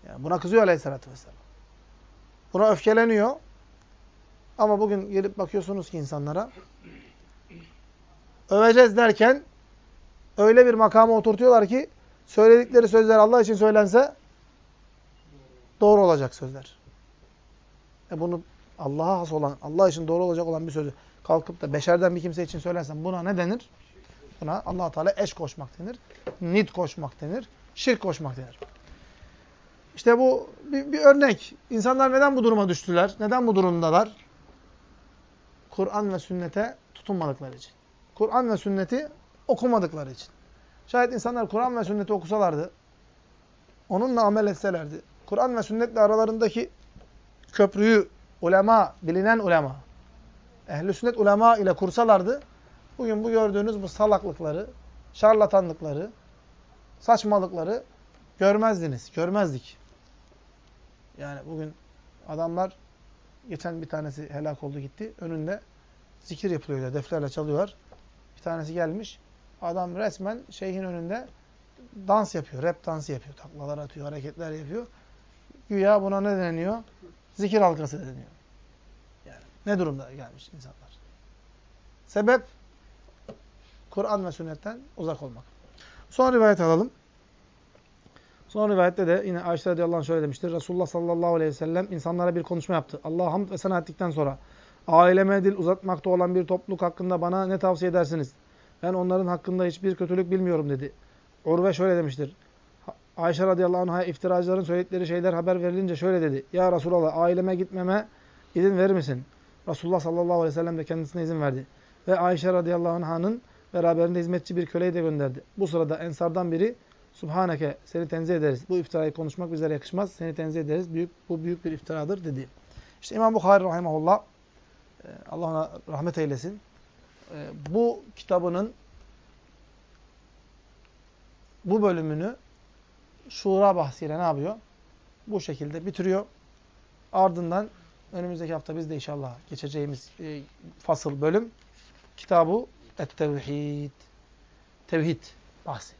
Yani buna kızıyor aleyhissalatü vesselam. Buna öfkeleniyor. Ama bugün gelip bakıyorsunuz ki insanlara öveceğiz derken öyle bir makama oturtuyorlar ki söyledikleri sözler Allah için söylense doğru olacak sözler. E bunu Allah'a has olan, Allah için doğru olacak olan bir sözü kalkıp da beşerden bir kimse için söylersen buna ne denir? Buna allah Teala eş koşmak denir. Nid koşmak denir. Şirk koşmak denir. İşte bu bir, bir örnek. İnsanlar neden bu duruma düştüler? Neden bu durumdalar? Kur'an ve sünnete tutunmadıkları için. Kur'an ve sünneti okumadıkları için. Şayet insanlar Kur'an ve sünneti okusalardı, onunla amel etselerdi, Kur'an ve sünnetle aralarındaki köprüyü ulema, bilinen ulema, ehl sünnet ulema ile kursalardı, bugün bu gördüğünüz bu salaklıkları, şarlatanlıkları, saçmalıkları görmezdiniz, görmezdik. Yani bugün adamlar, geçen bir tanesi helak oldu gitti, önünde zikir yapılıyor, defterle çalıyorlar. Bir tanesi gelmiş, adam resmen şeyhin önünde dans yapıyor, rap dansı yapıyor, taklalar atıyor, hareketler yapıyor. Güya buna ne deniyor? Zikir halkası deniyor. Ne durumda gelmiş insanlar? Sebep Kur'an ve sünnetten uzak olmak. Son rivayet alalım. Son rivayette de yine Ayşe radıyallahu anh şöyle demiştir. Resulullah sallallahu aleyhi ve sellem insanlara bir konuşma yaptı. Allah'a hamd ve sana ettikten sonra aileme dil uzatmakta olan bir topluluk hakkında bana ne tavsiye edersiniz? Ben onların hakkında hiçbir kötülük bilmiyorum dedi. Urve şöyle demiştir. Ayşe radıyallahu anh'a iftiracıların söyledikleri şeyler haber verilince şöyle dedi. Ya Resulallah aileme gitmeme izin verir misin? Resulullah sallallahu aleyhi ve sellem de kendisine izin verdi. Ve Ayşe radıyallahu anh'ın beraberinde hizmetçi bir köleyi de gönderdi. Bu sırada ensardan biri Subhaneke seni tenzih ederiz. Bu iftirayı konuşmak bizlere yakışmaz. Seni tenzih ederiz. Büyük, bu büyük bir iftiradır dedi. İşte İmam Bukhari rahimahullah e, Allah ona rahmet eylesin. E, bu kitabının bu bölümünü şura bahsiyle ne yapıyor? Bu şekilde bitiriyor. Ardından önümüzdeki hafta biz de inşallah geçeceğimiz e, fasıl bölüm kitabı Et-Tevhid. Tevhid bahsi.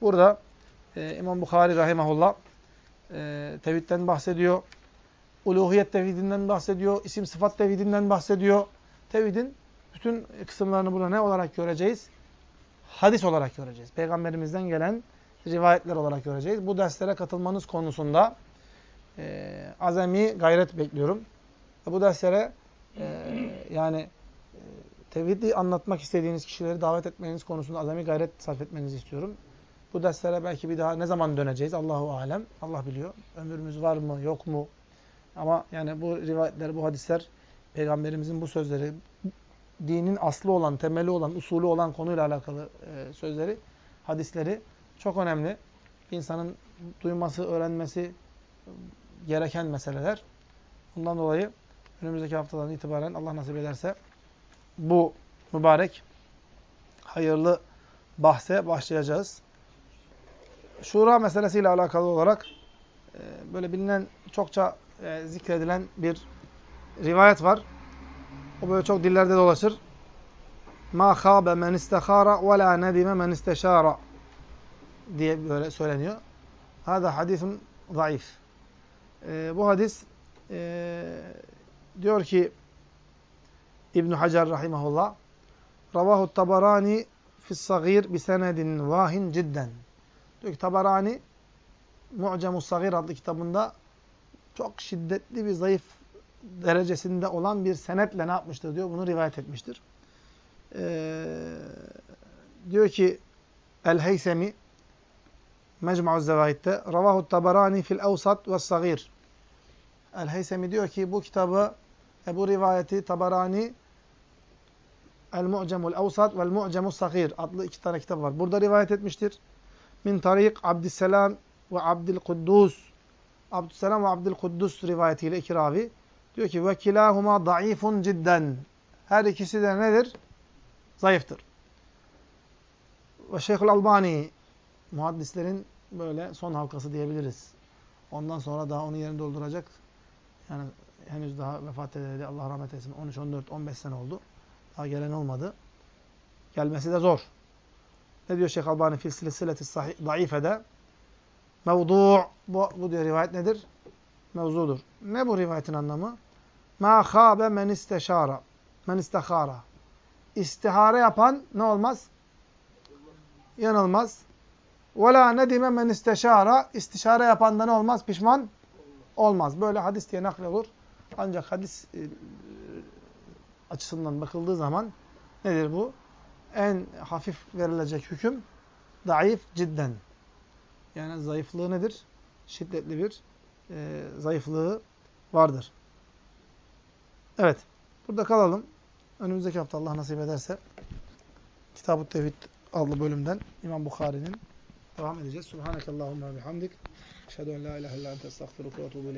Burada e, İmam Bukhari rahimahullah e, tevhidden bahsediyor. Uluhiyet tevhidinden bahsediyor. isim sıfat tevhidinden bahsediyor. Tevhidin bütün kısımlarını burada ne olarak göreceğiz? Hadis olarak göreceğiz. Peygamberimizden gelen rivayetler olarak göreceğiz. Bu derslere katılmanız konusunda e, azami gayret bekliyorum. Bu derslere e, yani e, tevhidi anlatmak istediğiniz kişileri davet etmeniz konusunda azami gayret sarf etmenizi istiyorum. Bu derslere belki bir daha ne zaman döneceğiz? Allahu alem. Allah biliyor. Ömrümüz var mı, yok mu? Ama yani bu rivayetler, bu hadisler peygamberimizin bu sözleri dinin aslı olan, temeli olan, usulü olan konuyla alakalı e, sözleri, hadisleri çok önemli. İnsanın duyması, öğrenmesi gereken meseleler. Bundan dolayı önümüzdeki haftadan itibaren Allah nasip ederse bu mübarek hayırlı bahse başlayacağız. Şura meselesiyle alakalı olarak e, böyle bilinen, çokça e, zikredilen bir rivayet var. O böyle çok dillerde dolaşır. Ma khabe men istehara ve la nedime men isteşara diye böyle söyleniyor. Hada hadisun zayıf. E, bu hadis diyor ki İbn Hacer rahimehullah Ravahu Tabarani fi's-sagir bi senedin vahin cidden. Diyor ki Tabarani Mu'cemus Sagir adlı kitabında çok şiddetli bir zayıf derecesinde olan bir senetle ne yapmıştır diyor. Bunu rivayet etmiştir. Ee, diyor ki El-Heysemi Mecmu'uz Zevaid'de Ravahu Tabarani fil Evsat ve Sagir. El-Heysemi diyor ki bu kitabı e, bu rivayeti Tabarani El-Mu'cemul Evsat ve El-Mu'cemus Sagir adlı iki tane kitap var. Burada rivayet etmiştir. Min tarik Abdüsselam ve Abdülkuddus Abdüsselam ve Abdülkuddus rivayetiyle iki ravi. Diyor ki ve kilahuma daifun cidden. Her ikisi de nedir? Zayıftır. Ve Şeyhül Albani muhaddislerin böyle son halkası diyebiliriz. Ondan sonra daha onun yerini dolduracak. Yani henüz daha vefat edildi. Allah rahmet eylesin. 13, 14, 15 sene oldu. Daha gelen olmadı. Gelmesi de zor. Ne diyor Şeyh Albani fil silsileti daifede? Mevdu' bu, bu diyor rivayet nedir? Mevzudur. Ne bu rivayetin anlamı? Ma khabe men isteşara. Men istehara. İstihare yapan ne olmaz? Yanılmaz. Ve la nedime men isteşara. İstişare yapan da ne olmaz? Pişman olmaz. Böyle hadis diye naklolur. Ancak hadis e, açısından bakıldığı zaman nedir bu? En hafif verilecek hüküm daif cidden. Yani zayıflığı nedir? Şiddetli bir e, zayıflığı vardır. Evet. Burada kalalım. Önümüzdeki hafta Allah nasip ederse Kitab-ı Tevhid adlı bölümden İmam Bukhari'nin devam edeceğiz. Subhanakallahumma bihamdik. Eşhedü en la ilahe illa ente estağfiruke ve etûbü